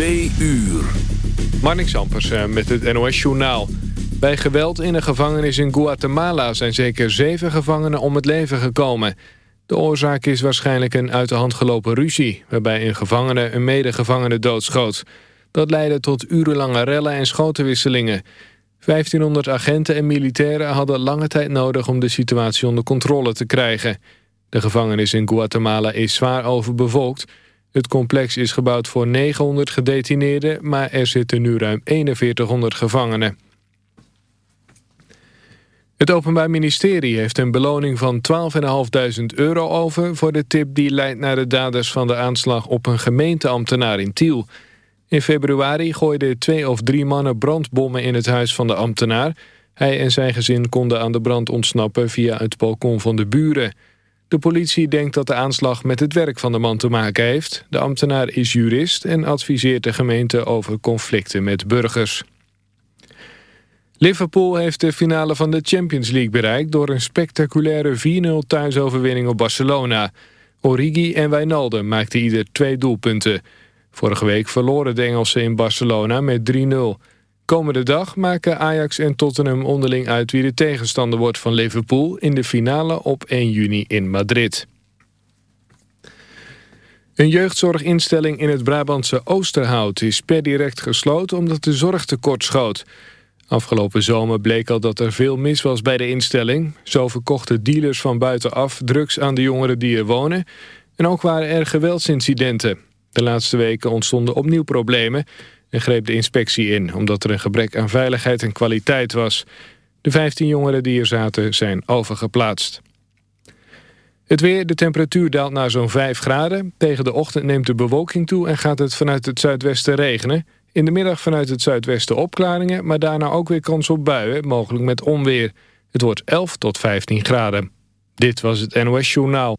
Twee uur. Marnik Sampers eh, met het NOS-journaal. Bij geweld in een gevangenis in Guatemala zijn zeker zeven gevangenen om het leven gekomen. De oorzaak is waarschijnlijk een uit de hand gelopen ruzie... waarbij een gevangene een medegevangene doodschoot. Dat leidde tot urenlange rellen en schotenwisselingen. 1500 agenten en militairen hadden lange tijd nodig... om de situatie onder controle te krijgen. De gevangenis in Guatemala is zwaar overbevolkt... Het complex is gebouwd voor 900 gedetineerden... maar er zitten nu ruim 4100 gevangenen. Het Openbaar Ministerie heeft een beloning van 12.500 euro over... voor de tip die leidt naar de daders van de aanslag op een gemeenteambtenaar in Tiel. In februari gooiden twee of drie mannen brandbommen in het huis van de ambtenaar. Hij en zijn gezin konden aan de brand ontsnappen via het balkon van de buren... De politie denkt dat de aanslag met het werk van de man te maken heeft. De ambtenaar is jurist en adviseert de gemeente over conflicten met burgers. Liverpool heeft de finale van de Champions League bereikt... door een spectaculaire 4-0 thuisoverwinning op Barcelona. Origi en Wijnaldum maakten ieder twee doelpunten. Vorige week verloren de Engelsen in Barcelona met 3-0. Komende dag maken Ajax en Tottenham onderling uit wie de tegenstander wordt van Liverpool in de finale op 1 juni in Madrid. Een jeugdzorginstelling in het Brabantse Oosterhout is per direct gesloten omdat de zorg tekort schoot. Afgelopen zomer bleek al dat er veel mis was bij de instelling. Zo verkochten dealers van buitenaf drugs aan de jongeren die er wonen. En ook waren er geweldsincidenten. De laatste weken ontstonden opnieuw problemen en greep de inspectie in... omdat er een gebrek aan veiligheid en kwaliteit was. De 15 jongeren die er zaten zijn overgeplaatst. Het weer, de temperatuur daalt naar zo'n 5 graden. Tegen de ochtend neemt de bewolking toe en gaat het vanuit het zuidwesten regenen. In de middag vanuit het zuidwesten opklaringen... maar daarna ook weer kans op buien, mogelijk met onweer. Het wordt 11 tot 15 graden. Dit was het NOS Journaal.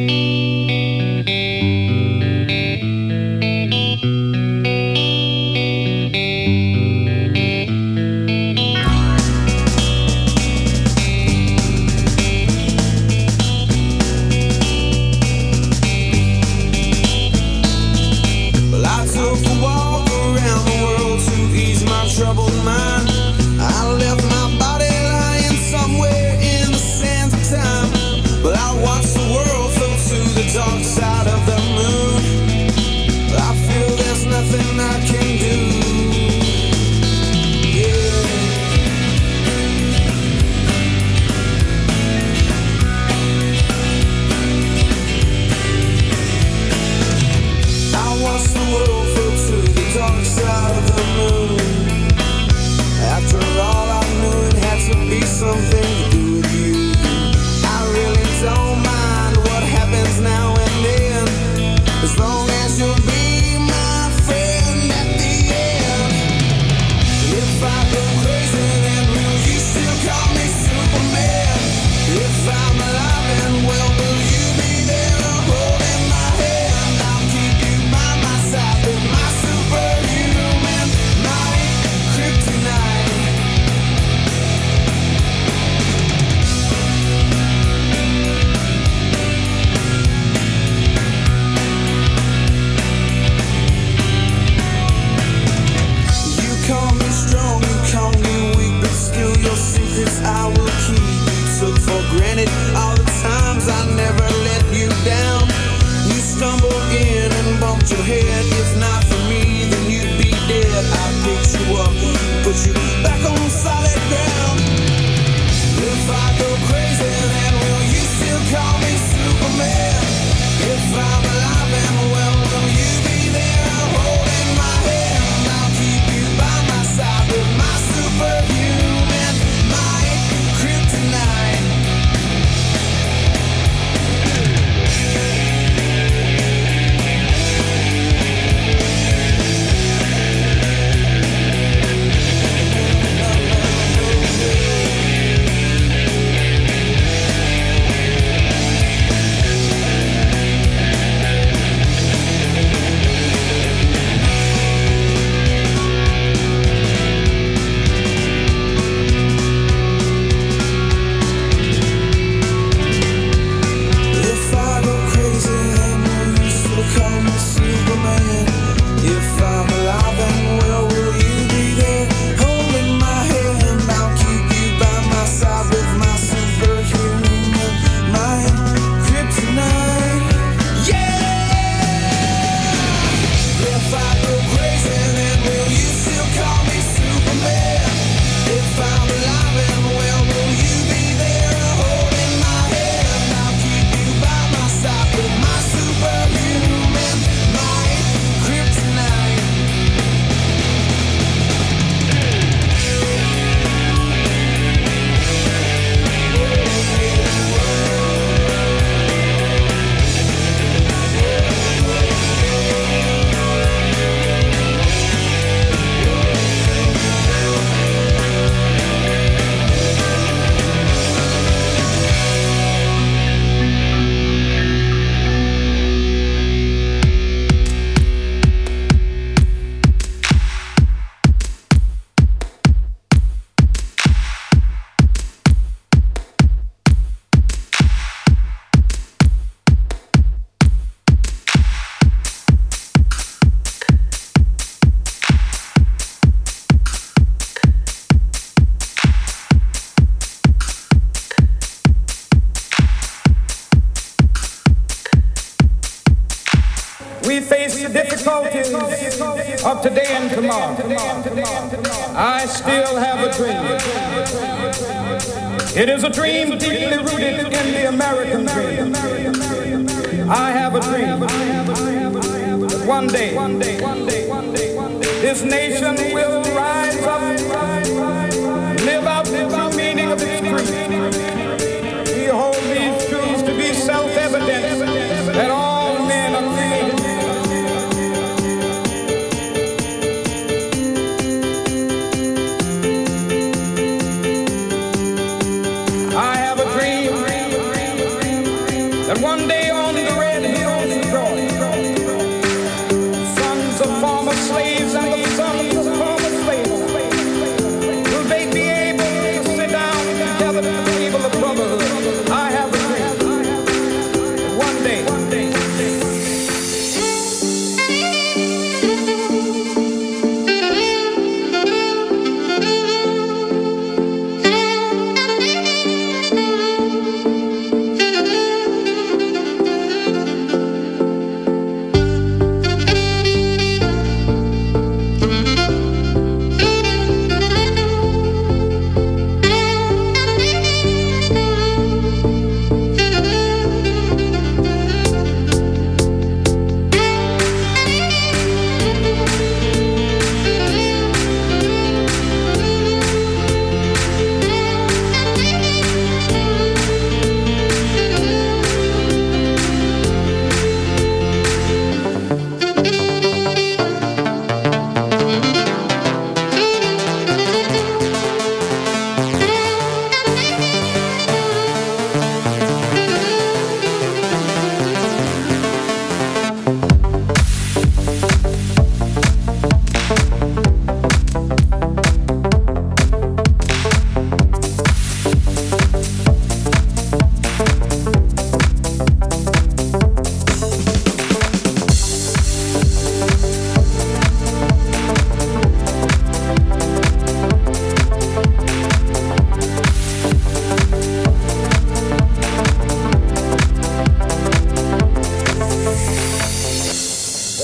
one day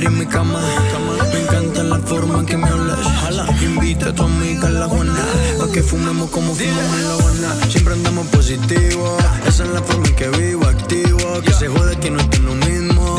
en mi cama. Me encanta la forma en que me hablas. Invita a tu amiga a la Juana. Pa' que fumemos como fumamos en la Habana. Siempre andamos positivos. Esa es la forma en que vivo activo. Que se jode que no es lo mismo.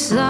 So.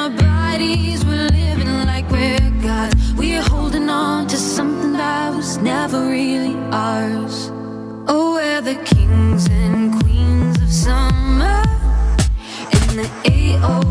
never really ours. Oh, we're the kings and queens of summer in the AO.